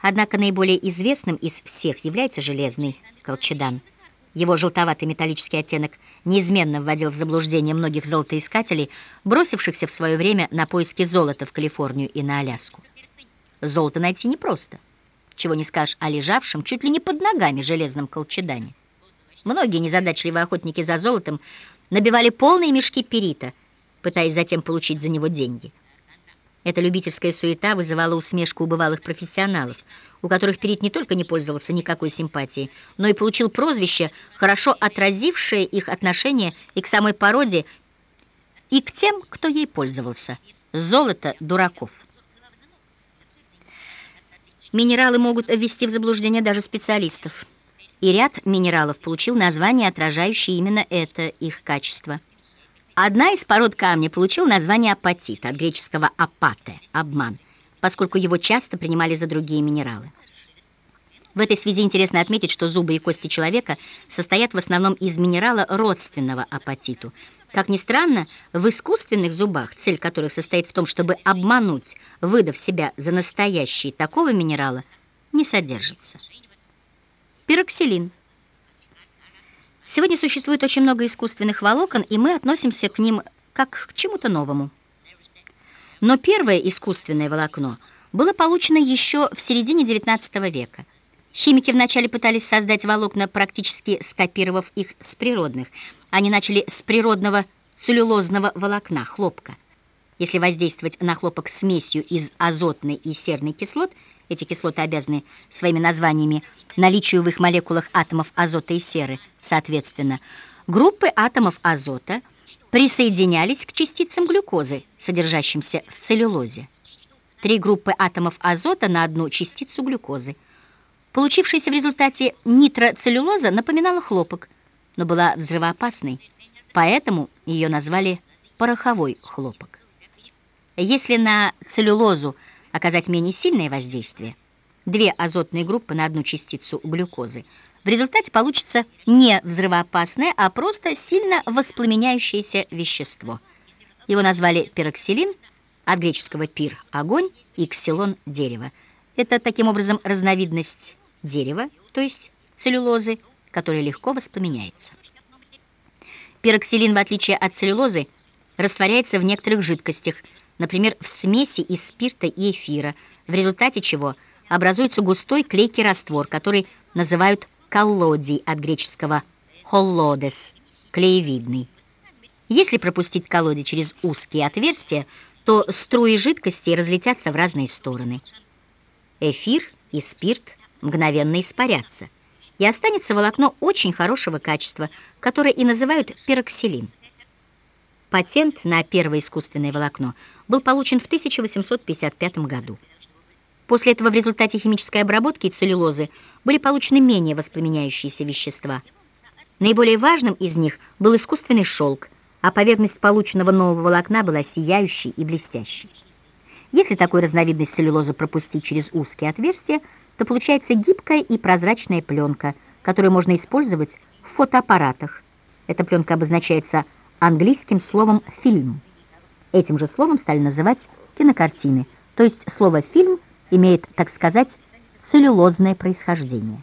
Однако наиболее известным из всех является железный колчедан. Его желтоватый металлический оттенок неизменно вводил в заблуждение многих золотоискателей, бросившихся в свое время на поиски золота в Калифорнию и на Аляску. Золото найти непросто. Чего не скажешь о лежавшем чуть ли не под ногами железном колчедане. Многие незадачливые охотники за золотом набивали полные мешки перита, пытаясь затем получить за него деньги. Эта любительская суета вызывала усмешку у бывалых профессионалов, у которых перит не только не пользовался никакой симпатией, но и получил прозвище, хорошо отразившее их отношение и к самой породе, и к тем, кто ей пользовался. Золото дураков. Минералы могут ввести в заблуждение даже специалистов и ряд минералов получил название, отражающее именно это их качество. Одна из пород камня получил название апатит, от греческого апате – обман, поскольку его часто принимали за другие минералы. В этой связи интересно отметить, что зубы и кости человека состоят в основном из минерала родственного апатиту. Как ни странно, в искусственных зубах, цель которых состоит в том, чтобы обмануть, выдав себя за настоящий такого минерала, не содержится. Пироксилин. Сегодня существует очень много искусственных волокон, и мы относимся к ним как к чему-то новому. Но первое искусственное волокно было получено еще в середине XIX века. Химики вначале пытались создать волокна, практически скопировав их с природных. Они начали с природного целлюлозного волокна, хлопка. Если воздействовать на хлопок смесью из азотной и серной кислот, эти кислоты обязаны своими названиями наличию в их молекулах атомов азота и серы, соответственно, группы атомов азота присоединялись к частицам глюкозы, содержащимся в целлюлозе. Три группы атомов азота на одну частицу глюкозы. Получившаяся в результате нитроцеллюлоза напоминала хлопок, но была взрывоопасной, поэтому ее назвали пороховой хлопок. Если на целлюлозу оказать менее сильное воздействие, две азотные группы на одну частицу глюкозы, в результате получится не взрывоопасное, а просто сильно воспламеняющееся вещество. Его назвали пироксилин, от греческого пир – огонь, и ксилон – дерево. Это, таким образом, разновидность дерева, то есть целлюлозы, которая легко воспламеняется. Пироксилин, в отличие от целлюлозы, растворяется в некоторых жидкостях – например, в смеси из спирта и эфира, в результате чего образуется густой клейкий раствор, который называют коллодий от греческого «холлодес» – клеевидный. Если пропустить колодий через узкие отверстия, то струи жидкости разлетятся в разные стороны. Эфир и спирт мгновенно испарятся, и останется волокно очень хорошего качества, которое и называют пироксилин. Патент на первое искусственное волокно был получен в 1855 году. После этого в результате химической обработки целлюлозы были получены менее воспламеняющиеся вещества. Наиболее важным из них был искусственный шелк, а поверхность полученного нового волокна была сияющей и блестящей. Если такую разновидность целлюлозы пропустить через узкие отверстия, то получается гибкая и прозрачная пленка, которую можно использовать в фотоаппаратах. Эта пленка обозначается английским словом «фильм». Этим же словом стали называть кинокартины, то есть слово «фильм» имеет, так сказать, целлюлозное происхождение.